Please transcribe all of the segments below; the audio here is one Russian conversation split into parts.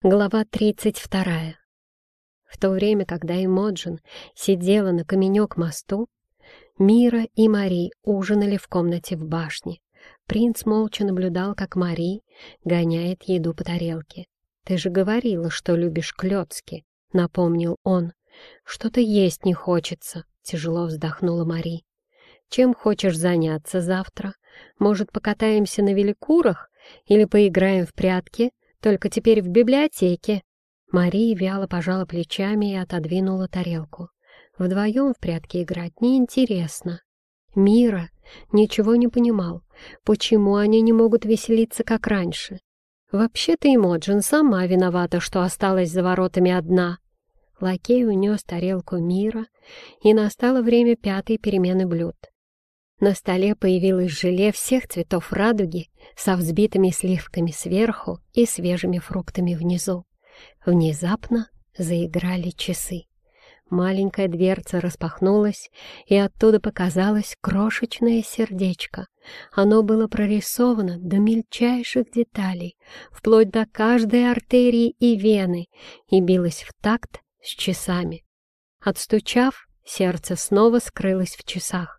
Глава 32. В то время, когда Эмоджин сидела на каменек мосту, Мира и Мари ужинали в комнате в башне. Принц молча наблюдал, как Мари гоняет еду по тарелке. «Ты же говорила, что любишь клёцки», — напомнил он. «Что-то есть не хочется», — тяжело вздохнула Мари. «Чем хочешь заняться завтра? Может, покатаемся на великурах или поиграем в прятки?» Только теперь в библиотеке». Мария вяло пожала плечами и отодвинула тарелку. Вдвоем в прятки играть неинтересно. Мира ничего не понимал, почему они не могут веселиться, как раньше. Вообще-то Эмоджин сама виновата, что осталась за воротами одна. Лакей унес тарелку Мира, и настало время пятой перемены блюд. На столе появилось желе всех цветов радуги со взбитыми сливками сверху и свежими фруктами внизу. Внезапно заиграли часы. Маленькая дверца распахнулась, и оттуда показалось крошечное сердечко. Оно было прорисовано до мельчайших деталей, вплоть до каждой артерии и вены, и билось в такт с часами. Отстучав, сердце снова скрылось в часах.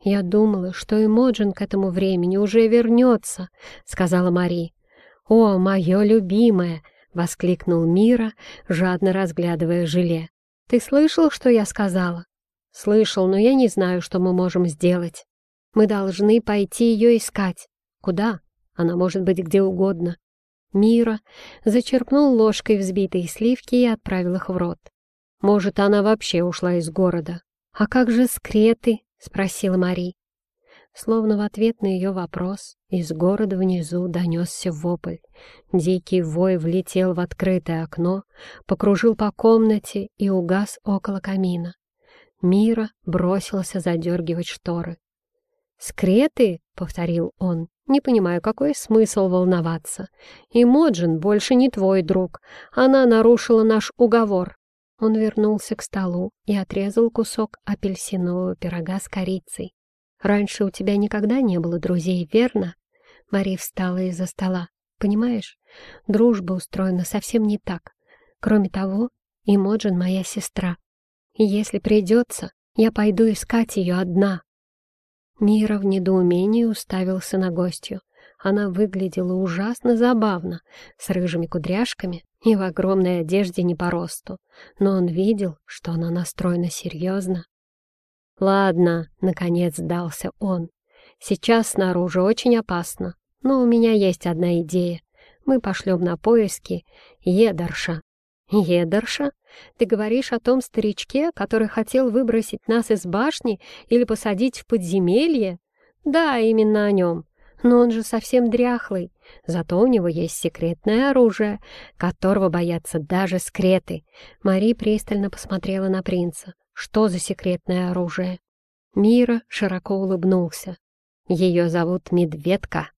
«Я думала, что Эмоджин к этому времени уже вернется», — сказала Мари. «О, мое любимое!» — воскликнул Мира, жадно разглядывая желе. «Ты слышал, что я сказала?» «Слышал, но я не знаю, что мы можем сделать. Мы должны пойти ее искать. Куда? Она может быть где угодно». Мира зачерпнул ложкой взбитые сливки и отправил их в рот. «Может, она вообще ушла из города. А как же скреты?» — спросила Мари. Словно в ответ на ее вопрос из города внизу донесся вопль. Дикий вой влетел в открытое окно, покружил по комнате и угас около камина. Мира бросился задергивать шторы. «Скреты?» — повторил он. «Не понимаю, какой смысл волноваться. И Моджин больше не твой друг. Она нарушила наш уговор. Он вернулся к столу и отрезал кусок апельсинового пирога с корицей. «Раньше у тебя никогда не было друзей, верно?» Мари встала из-за стола. «Понимаешь, дружба устроена совсем не так. Кроме того, Имоджин моя сестра. И если придется, я пойду искать ее одна». Мира в недоумении уставился на гостью. Она выглядела ужасно забавно, с рыжими кудряшками и в огромной одежде не по росту, но он видел, что она настроена серьезно. «Ладно», — наконец сдался он, — «сейчас снаружи очень опасно, но у меня есть одна идея. Мы пошлем на поиски Едарша». «Едарша? Ты говоришь о том старичке, который хотел выбросить нас из башни или посадить в подземелье?» «Да, именно о нем. Но он же совсем дряхлый. Зато у него есть секретное оружие, которого боятся даже скреты. Мари пристально посмотрела на принца. Что за секретное оружие? Мира широко улыбнулся. Ее зовут Медведка.